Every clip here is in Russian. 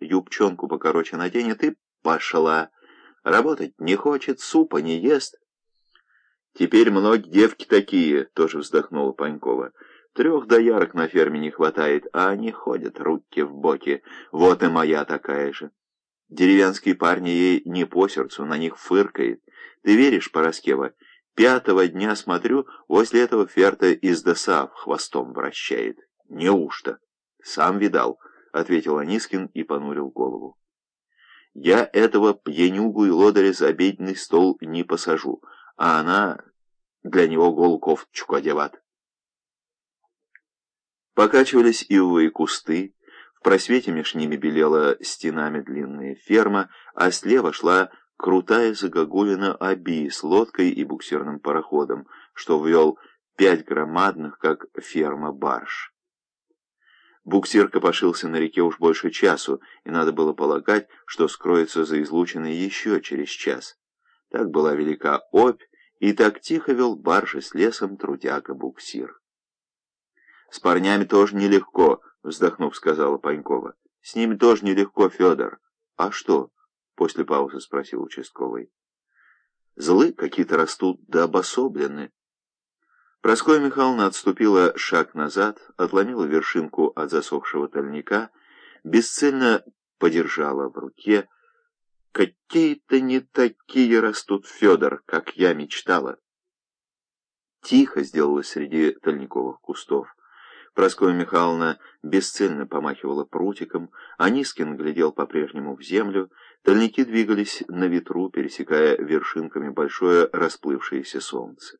юбчонку покороче наденет и пошла. Работать не хочет, супа не ест. Теперь многие девки такие, тоже вздохнула Панькова. Трех доярок на ферме не хватает, а они ходят руки в боки. Вот и моя такая же. Деревенские парни ей не по сердцу, на них фыркает. Ты веришь, Пороскева? Пятого дня смотрю, возле этого ферта из ДСА хвостом вращает. Неужто? Сам видал, — ответил Анискин и понурил голову. Я этого пьянюгу и лодыря за обеденный стол не посажу, а она для него голу кофточку одеват. Покачивались ивовые кусты, в просвете меж ними белела стенами длинная ферма, а слева шла крутая загогулина Аби с лодкой и буксирным пароходом, что ввел пять громадных, как ферма, барж. Буксир копошился на реке уж больше часу, и надо было полагать, что скроется за излученной еще через час. Так была велика опь, и так тихо вел баржи с лесом трудяга буксир. «С парнями тоже нелегко», — вздохнув, сказала Панькова. «С ними тоже нелегко, Федор». «А что?» После паузы спросил участковый. Злы какие-то растут да обособлены. Проскоя Михайловна отступила шаг назад, отломила вершинку от засохшего тольника, бесцельно подержала в руке. Какие-то не такие растут, Федор, как я мечтала. Тихо сделалось среди тольниковых кустов. Проскоя Михайловна бесцельно помахивала прутиком, а Нискин глядел по-прежнему в землю, Тольники двигались на ветру, пересекая вершинками большое расплывшееся солнце.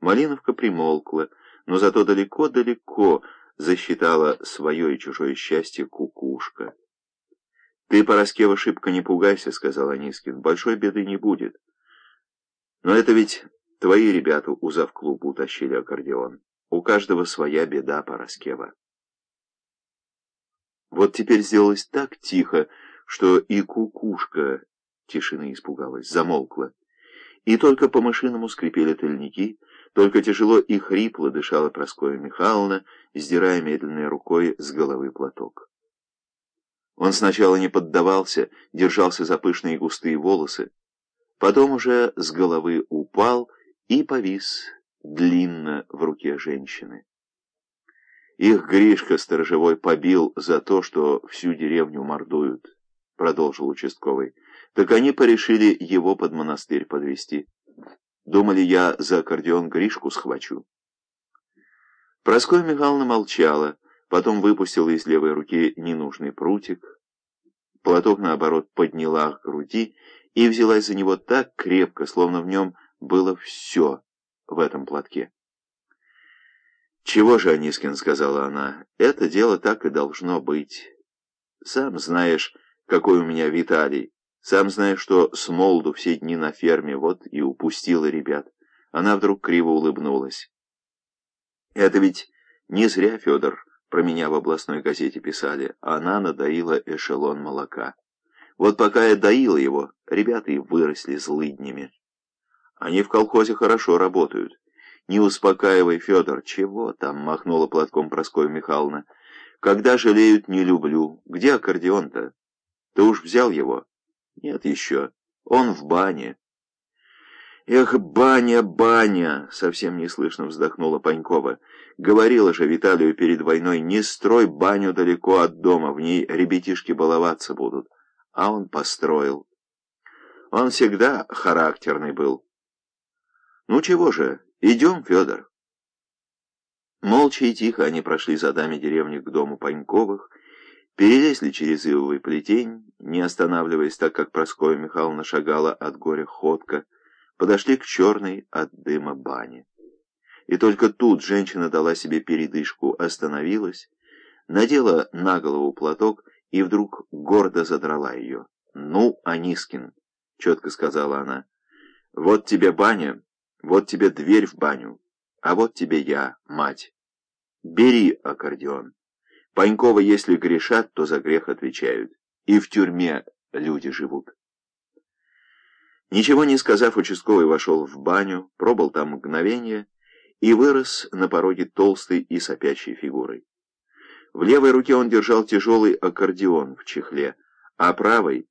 Малиновка примолкла, но зато далеко-далеко засчитала свое и чужое счастье кукушка. «Ты, Пороскева, шибко не пугайся», — сказал Анискин, — «большой беды не будет». «Но это ведь твои ребята у завклуба утащили аккордеон. У каждого своя беда, Пороскева». Вот теперь сделалось так тихо, что и кукушка тишины испугалась, замолкла. И только по-машинному скрипели тыльники, только тяжело и хрипло дышала Проскоя Михайловна, сдирая медленной рукой с головы платок. Он сначала не поддавался, держался за пышные густые волосы, потом уже с головы упал и повис длинно в руке женщины. Их Гришка сторожевой побил за то, что всю деревню мордуют продолжил участковый. Так они порешили его под монастырь подвести. Думали, я за аккордеон Гришку схвачу. Проскоя Михайловна молчала, потом выпустила из левой руки ненужный прутик. Платок, наоборот, подняла к груди и взялась за него так крепко, словно в нем было все в этом платке. «Чего же, Анискин, — сказала она, — это дело так и должно быть. Сам знаешь, какой у меня Виталий. Сам знаешь, что с молоду все дни на ферме, вот и упустила ребят. Она вдруг криво улыбнулась. Это ведь не зря, Федор, про меня в областной газете писали. Она надоила эшелон молока. Вот пока я доила его, ребята и выросли злыднями. Они в колхозе хорошо работают. Не успокаивай, Федор, чего там, махнула платком Проскоя Михайловна. Когда жалеют, не люблю. Где аккордеон-то? Ты уж взял его? Нет еще. Он в бане. Эх, баня, баня! Совсем неслышно вздохнула Панькова. Говорила же Виталию перед войной, не строй баню далеко от дома, в ней ребятишки баловаться будут. А он построил. Он всегда характерный был. Ну чего же, идем, Федор. Молча и тихо они прошли за дами деревни к дому Паньковых, Перелезли через ивовый плетень, не останавливаясь, так как Проскоя Михайловна шагала от горя ходка, подошли к черной от дыма бане. И только тут женщина дала себе передышку, остановилась, надела на голову платок и вдруг гордо задрала ее. «Ну, Анискин», — четко сказала она, — «вот тебе баня, вот тебе дверь в баню, а вот тебе я, мать. Бери аккордеон». Панькова, если грешат, то за грех отвечают. И в тюрьме люди живут. Ничего не сказав, участковый вошел в баню, пробыл там мгновение и вырос на пороге толстой и сопящей фигурой. В левой руке он держал тяжелый аккордеон в чехле, а правой